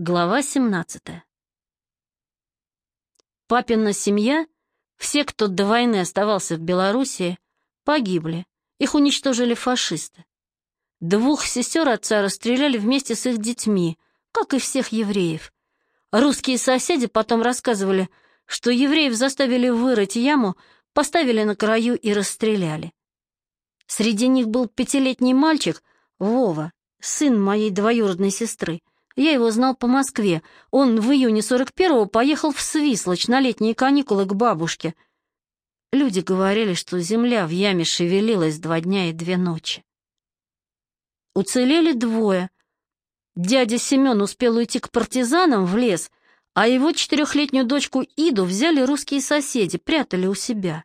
Глава 17. Папина семья, все, кто до войны оставался в Белоруссии, погибли. Их уничтожили фашисты. Двух сестер отца расстреляли вместе с их детьми, как и всех евреев. Русские соседи потом рассказывали, что евреев заставили вырыть яму, поставили на краю и расстреляли. Среди них был пятилетний мальчик, Вова, сын моей двоюродной сестры. Я его знал по Москве. Он в июне 41-го поехал в Свислочь на летние каникулы к бабушке. Люди говорили, что земля в яме шевелилась два дня и две ночи. Уцелели двое. Дядя Семен успел уйти к партизанам в лес, а его четырехлетнюю дочку Иду взяли русские соседи, прятали у себя.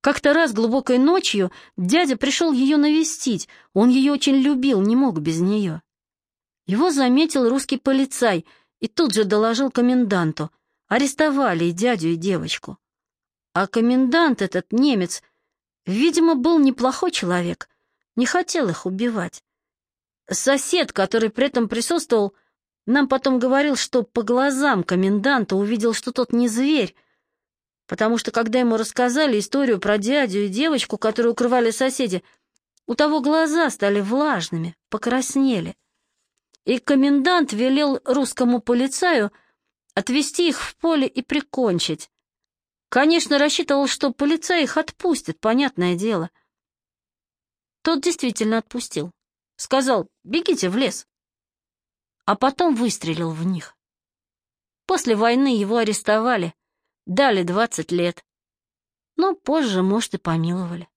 Как-то раз глубокой ночью дядя пришел ее навестить, он ее очень любил, не мог без нее. Его заметил русский полицай и тут же доложил коменданту. Арестовали и дядю, и девочку. А комендант этот, немец, видимо, был неплохой человек, не хотел их убивать. Сосед, который при этом присутствовал, нам потом говорил, что по глазам коменданта увидел, что тот не зверь, потому что когда ему рассказали историю про дядю и девочку, которую укрывали соседи, у того глаза стали влажными, покраснели и комендант велел русскому полицаю отвезти их в поле и прикончить. Конечно, рассчитывал, что полицай их отпустит, понятное дело. Тот действительно отпустил. Сказал, бегите в лес. А потом выстрелил в них. После войны его арестовали, дали двадцать лет. Но позже, может, и помиловали.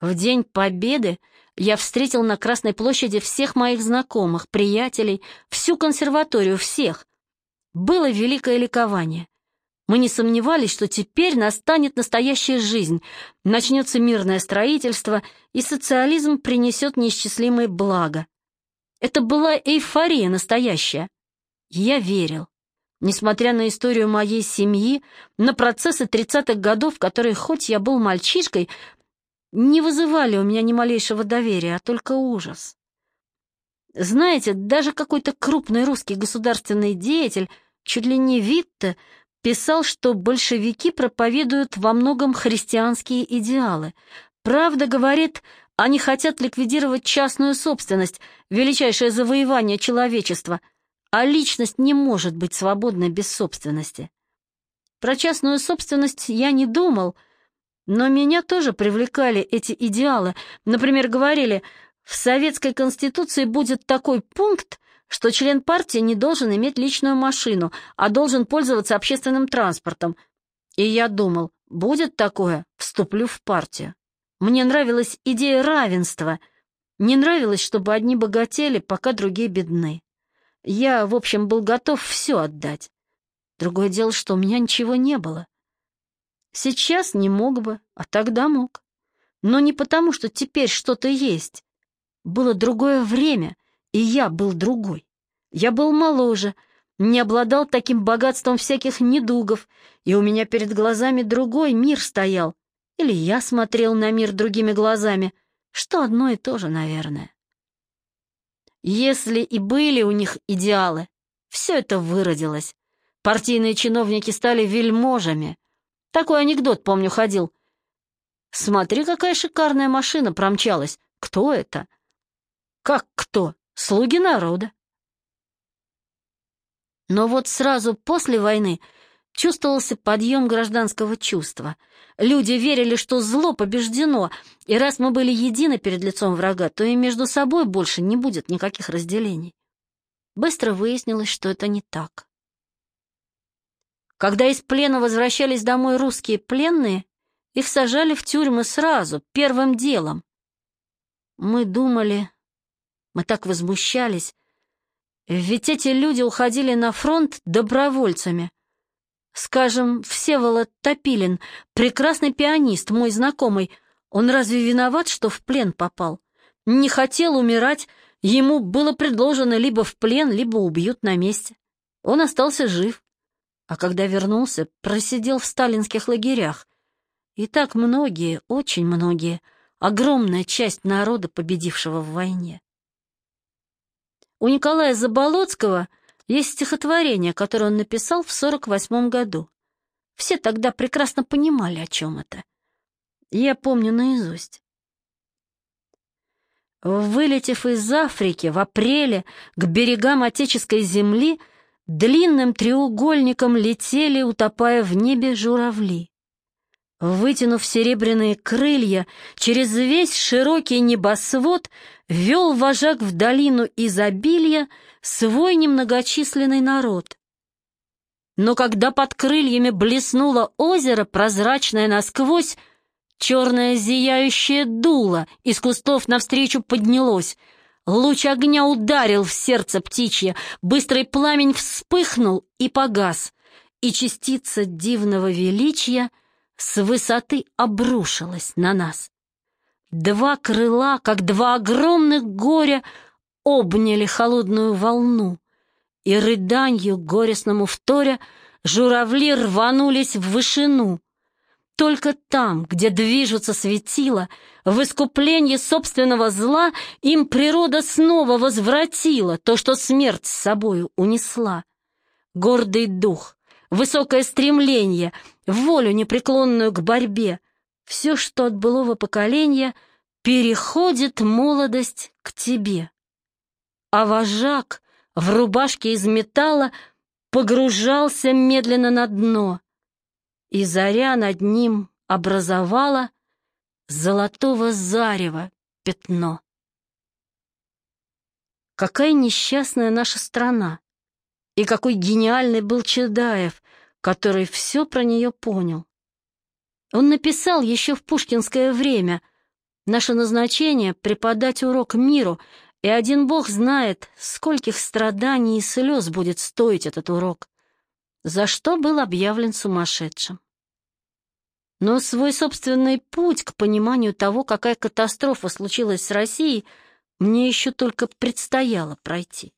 В День Победы я встретил на Красной площади всех моих знакомых, приятелей, всю консерваторию, всех. Было великое ликование. Мы не сомневались, что теперь настанет настоящая жизнь, начнется мирное строительство, и социализм принесет неисчислимые блага. Это была эйфория настоящая. Я верил. Несмотря на историю моей семьи, на процессы 30-х годов, которые, хоть я был мальчишкой, не вызывали у меня ни малейшего доверия, а только ужас. Знаете, даже какой-то крупный русский государственный деятель, чуть ли не Витте, писал, что большевики проповедуют во многом христианские идеалы. Правда, говорит, они хотят ликвидировать частную собственность, величайшее завоевание человечества, а личность не может быть свободной без собственности. Про частную собственность я не думал — но меня тоже привлекали эти идеалы. Например, говорили, в Советской Конституции будет такой пункт, что член партии не должен иметь личную машину, а должен пользоваться общественным транспортом. И я думал, будет такое, вступлю в партию. Мне нравилась идея равенства. Не нравилось, чтобы одни богатели, пока другие бедны. Я, в общем, был готов все отдать. Другое дело, что у меня ничего не было. Сейчас не мог бы, а тогда мог. Но не потому, что теперь что-то есть. Было другое время, и я был другой. Я был моложе, не обладал таким богатством всяких недугов, и у меня перед глазами другой мир стоял. Или я смотрел на мир другими глазами, что одно и то же, наверное. Если и были у них идеалы, все это выродилось. Партийные чиновники стали вельможами, такой анекдот, помню, ходил. Смотри, какая шикарная машина промчалась. Кто это? Как кто? Слуги народа. Но вот сразу после войны чувствовался подъем гражданского чувства. Люди верили, что зло побеждено, и раз мы были едины перед лицом врага, то и между собой больше не будет никаких разделений. Быстро выяснилось, что это не так. Когда из плена возвращались домой русские пленные, их сажали в тюрьмы сразу, первым делом. Мы думали, мы так возмущались, ведь эти люди уходили на фронт добровольцами. Скажем, Всеволод Топилин, прекрасный пианист, мой знакомый, он разве виноват, что в плен попал? Не хотел умирать, ему было предложено либо в плен, либо убьют на месте. Он остался жив а когда вернулся, просидел в сталинских лагерях. И так многие, очень многие, огромная часть народа, победившего в войне. У Николая Заболоцкого есть стихотворение, которое он написал в 48 году. Все тогда прекрасно понимали, о чем это. Я помню наизусть. Вылетев из Африки в апреле к берегам отеческой земли, длинным треугольником летели, утопая в небе журавли. Вытянув серебряные крылья, через весь широкий небосвод вел вожак в долину изобилия свой немногочисленный народ. Но когда под крыльями блеснуло озеро, прозрачное насквозь, черное зияющее дуло из кустов навстречу поднялось. Луч огня ударил в сердце птичье, быстрый пламень вспыхнул и погас, и частица дивного величия — с высоты обрушилась на нас. Два крыла, как два огромных горя, обняли холодную волну, и рыданью горестному вторя журавли рванулись в вышину. Только там, где движутся светила, в искуплении собственного зла им природа снова возвратила то, что смерть с собою унесла. Гордый дух, высокое стремление, волю непреклонную к борьбе. Все, что от былого поколения, переходит молодость к тебе. А вожак в рубашке из металла погружался медленно на дно, и заря над ним образовала золотого зарева пятно. Какая несчастная наша страна! И какой гениальный был Чедаев, который все про нее понял. Он написал еще в пушкинское время «Наше назначение — преподать урок миру, и один бог знает, скольких страданий и слез будет стоить этот урок, за что был объявлен сумасшедшим. Но свой собственный путь к пониманию того, какая катастрофа случилась с Россией, мне еще только предстояло пройти.